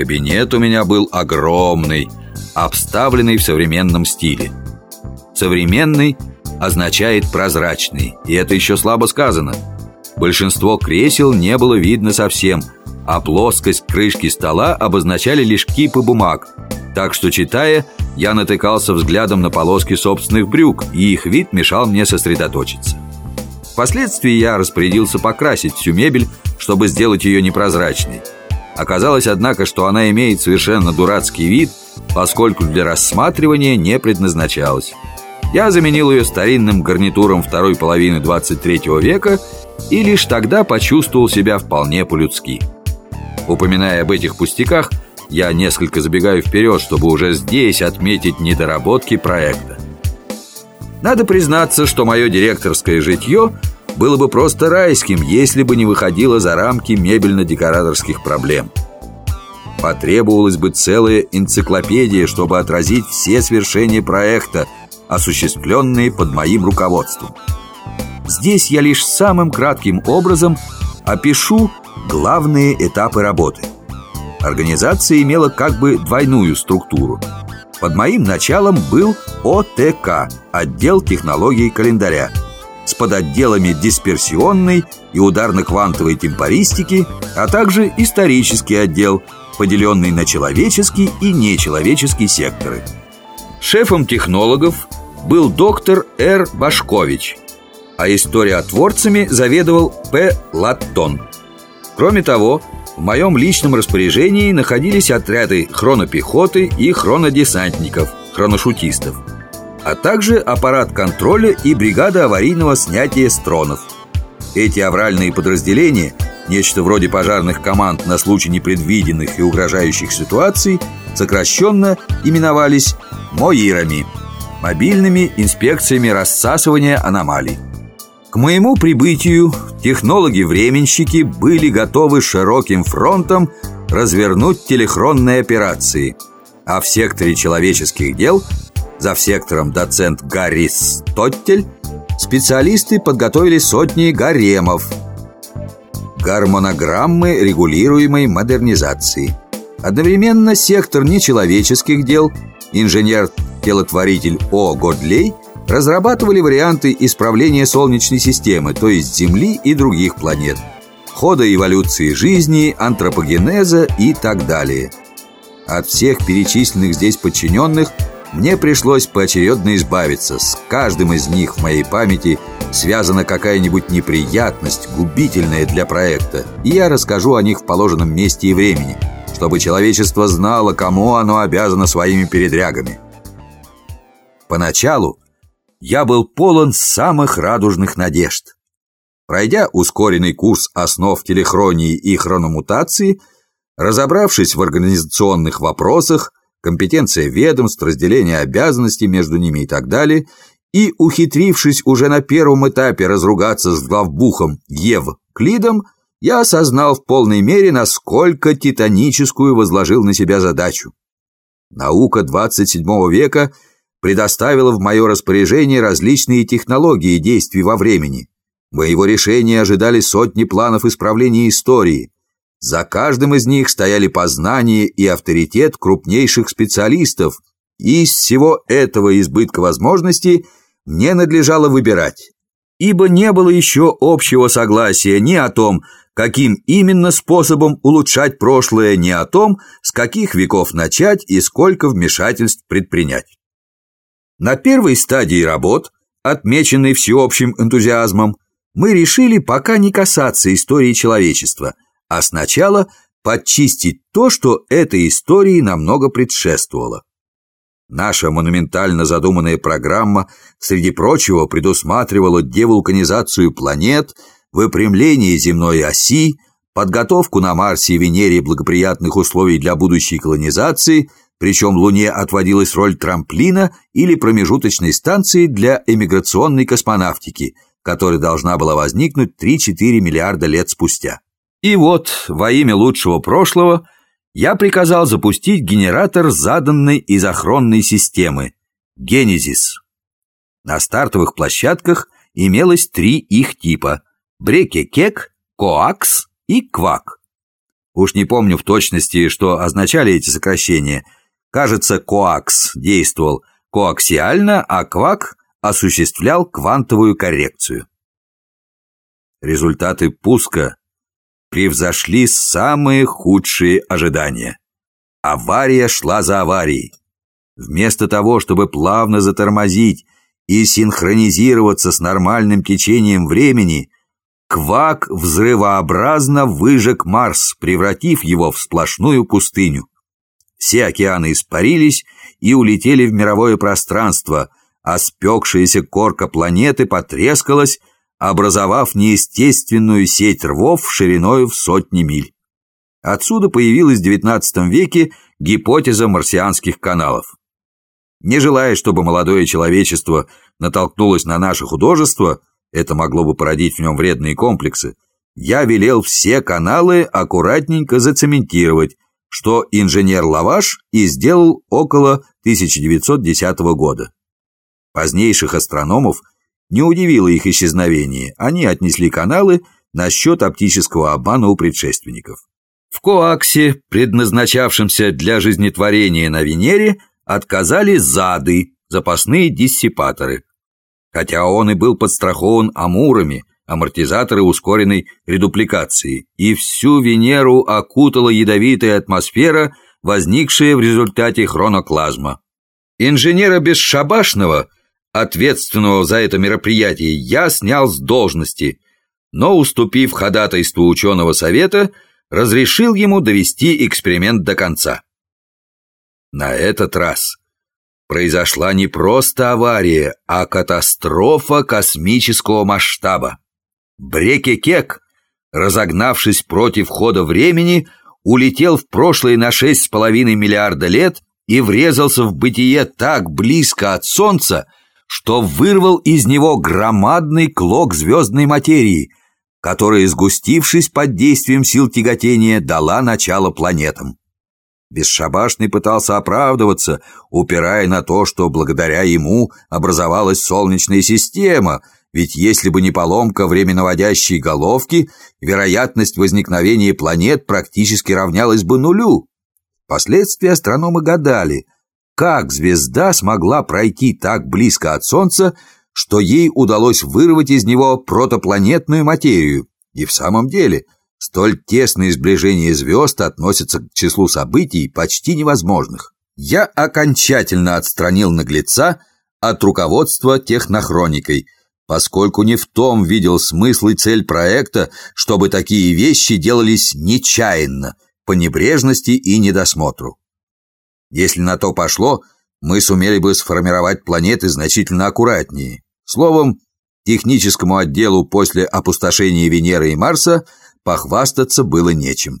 Кабинет у меня был огромный, обставленный в современном стиле. Современный означает прозрачный, и это еще слабо сказано. Большинство кресел не было видно совсем, а плоскость крышки стола обозначали лишь кипы бумаг. Так что, читая, я натыкался взглядом на полоски собственных брюк, и их вид мешал мне сосредоточиться. Впоследствии я распорядился покрасить всю мебель, чтобы сделать ее непрозрачной. Оказалось, однако, что она имеет совершенно дурацкий вид, поскольку для рассматривания не предназначалась. Я заменил ее старинным гарнитуром второй половины 23 века и лишь тогда почувствовал себя вполне по-людски. Упоминая об этих пустяках, я несколько забегаю вперед, чтобы уже здесь отметить недоработки проекта. Надо признаться, что мое директорское житье было бы просто райским, если бы не выходило за рамки мебельно-декораторских проблем. Потребовалась бы целая энциклопедия, чтобы отразить все свершения проекта, осуществленные под моим руководством. Здесь я лишь самым кратким образом опишу главные этапы работы. Организация имела как бы двойную структуру. Под моим началом был ОТК – отдел технологий календаря с подотделами дисперсионной и ударно-квантовой темпористики, а также исторический отдел, поделенный на человеческий и нечеловеческий секторы. Шефом технологов был доктор Р. Башкович, а историотворцами заведовал П. Латтон. Кроме того, в моем личном распоряжении находились отряды хронопехоты и хронодесантников, хроношутистов, а также аппарат контроля и бригада аварийного снятия стронов. Эти авральные подразделения, нечто вроде пожарных команд на случай непредвиденных и угрожающих ситуаций, сокращенно именовались МОИРами – мобильными инспекциями рассасывания аномалий. К моему прибытию технологи-временщики были готовы широким фронтом развернуть телехронные операции, а в секторе человеческих дел, за сектором доцент Гарри Стоттель, специалисты подготовили сотни гаремов, гормонограммы регулируемой модернизации. Одновременно сектор нечеловеческих дел, инженер-телотворитель О. Годлей – разрабатывали варианты исправления Солнечной системы, то есть Земли и других планет, хода эволюции жизни, антропогенеза и так далее. От всех перечисленных здесь подчиненных мне пришлось поочередно избавиться. С каждым из них в моей памяти связана какая-нибудь неприятность, губительная для проекта, и я расскажу о них в положенном месте и времени, чтобы человечество знало, кому оно обязано своими передрягами. Поначалу я был полон самых радужных надежд. Пройдя ускоренный курс основ телехронии и хрономутации, разобравшись в организационных вопросах, компетенция ведомств, разделение обязанностей между ними и так далее, и ухитрившись уже на первом этапе разругаться с главбухом Ев Клидом, я осознал в полной мере, насколько титаническую возложил на себя задачу. Наука 27 века – предоставила в мое распоряжение различные технологии действий во времени. Моего решения ожидали сотни планов исправления истории. За каждым из них стояли познания и авторитет крупнейших специалистов, и из всего этого избытка возможностей мне надлежало выбирать. Ибо не было еще общего согласия ни о том, каким именно способом улучшать прошлое, ни о том, с каких веков начать и сколько вмешательств предпринять. На первой стадии работ, отмеченной всеобщим энтузиазмом, мы решили пока не касаться истории человечества, а сначала подчистить то, что этой истории намного предшествовало. Наша монументально задуманная программа, среди прочего, предусматривала девулканизацию планет, выпрямление земной оси, подготовку на Марсе и Венере благоприятных условий для будущей колонизации, причем Луне отводилась роль трамплина или промежуточной станции для эмиграционной космонавтики, которая должна была возникнуть 3-4 миллиарда лет спустя. И вот, во имя лучшего прошлого, я приказал запустить генератор заданной изохронной системы – Генезис. На стартовых площадках имелось три их типа – брекекек, коакс и квак. Уж не помню в точности, что означали эти сокращения. Кажется, коакс действовал коаксиально, а квак осуществлял квантовую коррекцию. Результаты пуска превзошли самые худшие ожидания. Авария шла за аварией. Вместо того, чтобы плавно затормозить и синхронизироваться с нормальным течением времени, Квак взрывообразно выжег Марс, превратив его в сплошную пустыню. Все океаны испарились и улетели в мировое пространство, а спекшаяся корка планеты потрескалась, образовав неестественную сеть рвов шириной в сотни миль. Отсюда появилась в XIX веке гипотеза марсианских каналов. Не желая, чтобы молодое человечество натолкнулось на наше художество, это могло бы породить в нем вредные комплексы, я велел все каналы аккуратненько зацементировать, что инженер Лаваш и сделал около 1910 года. Позднейших астрономов не удивило их исчезновение, они отнесли каналы на счет оптического обмана у предшественников. В коаксе, предназначавшемся для жизнетворения на Венере, отказали зады, запасные диссипаторы. Хотя он и был подстрахован амурами, амортизаторы ускоренной редупликации, и всю Венеру окутала ядовитая атмосфера, возникшая в результате хроноклазма. Инженера Бесшабашного, ответственного за это мероприятие, я снял с должности, но, уступив ходатайству ученого совета, разрешил ему довести эксперимент до конца. На этот раз произошла не просто авария, а катастрофа космического масштаба. Брекекек, разогнавшись против хода времени, улетел в прошлое на шесть с половиной миллиарда лет и врезался в бытие так близко от Солнца, что вырвал из него громадный клок звездной материи, которая, сгустившись под действием сил тяготения, дала начало планетам. Бесшабашный пытался оправдываться, упирая на то, что благодаря ему образовалась Солнечная система, ведь если бы не поломка временноводящей головки, вероятность возникновения планет практически равнялась бы нулю. Впоследствии астрономы гадали, как звезда смогла пройти так близко от Солнца, что ей удалось вырвать из него протопланетную материю. И в самом деле – Столь тесное сближение звезд относится к числу событий почти невозможных. Я окончательно отстранил наглеца от руководства технохроникой, поскольку не в том видел смысл и цель проекта, чтобы такие вещи делались нечаянно, по небрежности и недосмотру. Если на то пошло, мы сумели бы сформировать планеты значительно аккуратнее. Словом, техническому отделу после опустошения Венеры и Марса похвастаться было нечем.